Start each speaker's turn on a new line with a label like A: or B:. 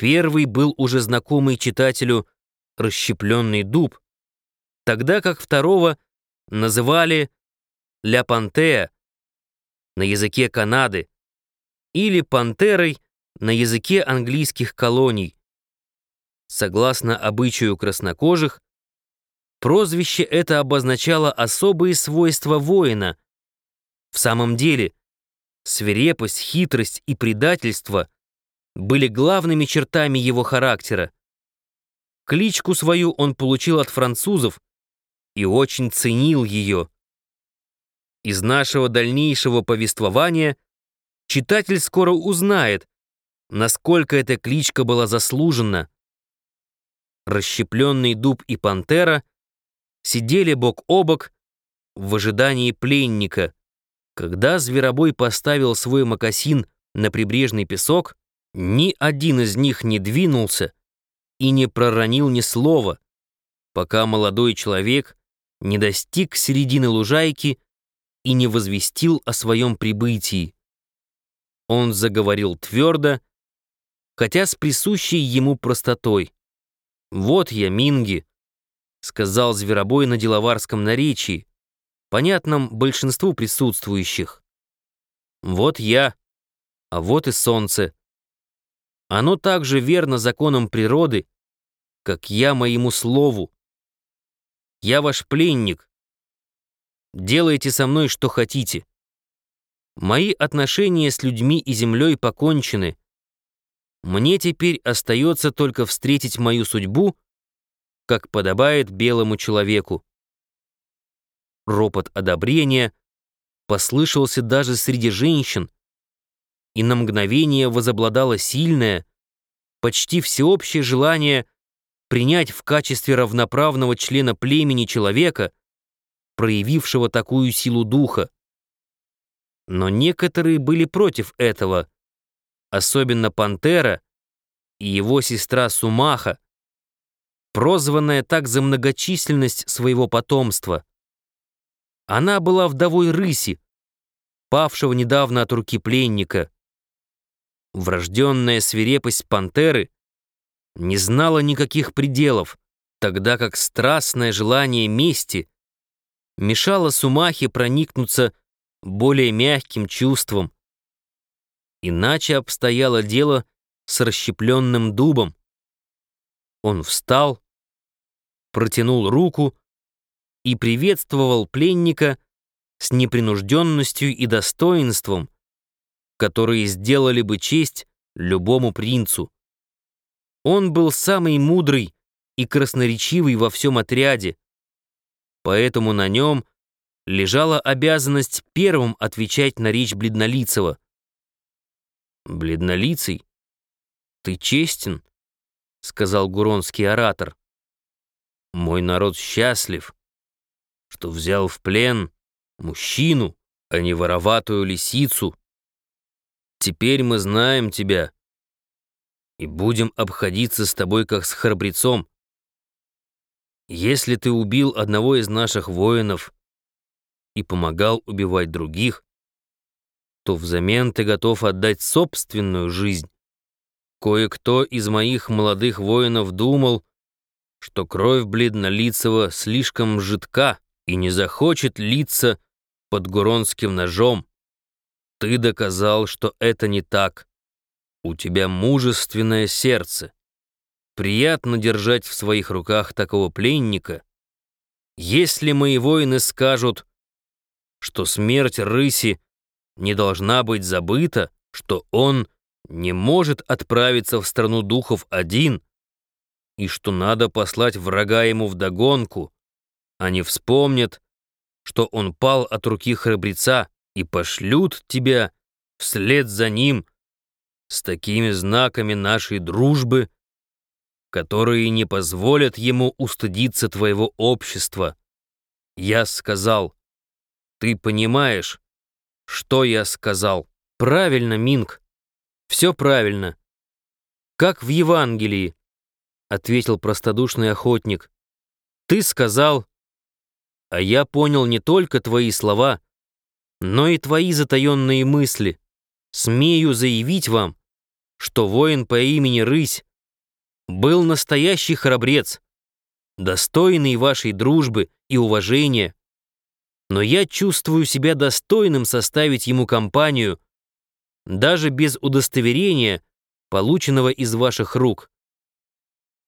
A: Первый был уже знакомый читателю «Расщепленный дуб», тогда как второго называли «Ля Пантея» на языке Канады или «Пантерой» на языке английских колоний. Согласно обычаю краснокожих, прозвище это обозначало особые свойства воина. В самом деле, свирепость, хитрость и предательство были главными чертами его характера. Кличку свою он получил от французов и очень ценил ее. Из нашего дальнейшего повествования читатель скоро узнает, насколько эта кличка была заслужена. Расщепленный дуб и пантера сидели бок о бок в ожидании пленника. Когда зверобой поставил свой мокасин на прибрежный песок, ни один из них не двинулся и не проронил ни слова, пока молодой человек не достиг середины лужайки и не возвестил о своем прибытии. Он заговорил твердо, хотя с присущей ему простотой. «Вот я, Минги», — сказал Зверобой на деловарском наречии, понятном большинству присутствующих. «Вот я, а вот и солнце. Оно также верно законам природы, как я моему слову. Я ваш пленник. Делайте со мной, что хотите. Мои отношения с людьми и землей покончены. Мне теперь остается только встретить мою судьбу, как подобает белому человеку. Ропот одобрения послышался даже среди женщин, и на мгновение возобладало сильное, почти всеобщее желание принять в качестве равноправного члена племени человека, проявившего такую силу духа. Но некоторые были против этого, особенно Пантера и его сестра Сумаха, прозванная так за многочисленность своего потомства. Она была вдовой рыси, павшего недавно от руки пленника. Врожденная свирепость пантеры не знала никаких пределов, тогда как страстное желание мести мешало Сумахе проникнуться более мягким чувством. Иначе обстояло дело с расщепленным дубом. Он встал, протянул руку и приветствовал пленника с непринужденностью и достоинством, которые сделали бы честь любому принцу. Он был самый мудрый и красноречивый во всем отряде, поэтому на нем лежала обязанность первым отвечать на речь Бледнолицева. «Бледнолицый, ты честен?» — сказал гуронский оратор. «Мой народ счастлив, что взял в плен мужчину, а не вороватую лисицу. Теперь мы знаем тебя и будем обходиться с тобой как с храбрецом. Если ты убил одного из наших воинов и помогал убивать других, то взамен ты готов отдать собственную жизнь. Кое-кто из моих молодых воинов думал, что кровь бледнолицего слишком жидка и не захочет литься под гуронским ножом. Ты доказал, что это не так. У тебя мужественное сердце. Приятно держать в своих руках такого пленника. Если мои воины скажут, что смерть рыси не должна быть забыта, что он не может отправиться в страну духов один, и что надо послать врага ему вдогонку, они вспомнят, что он пал от руки храбреца, и пошлют тебя вслед за ним с такими знаками нашей дружбы, которые не позволят ему устыдиться твоего общества. Я сказал, ты понимаешь, что я сказал? Правильно, Минг. Все правильно. Как в Евангелии, ответил простодушный охотник. Ты сказал, а я понял не только твои слова, но и твои затаенные мысли. Смею заявить вам, что воин по имени Рысь был настоящий храбрец, достойный вашей дружбы и уважения, но я чувствую себя достойным составить ему компанию, даже без удостоверения, полученного из ваших рук.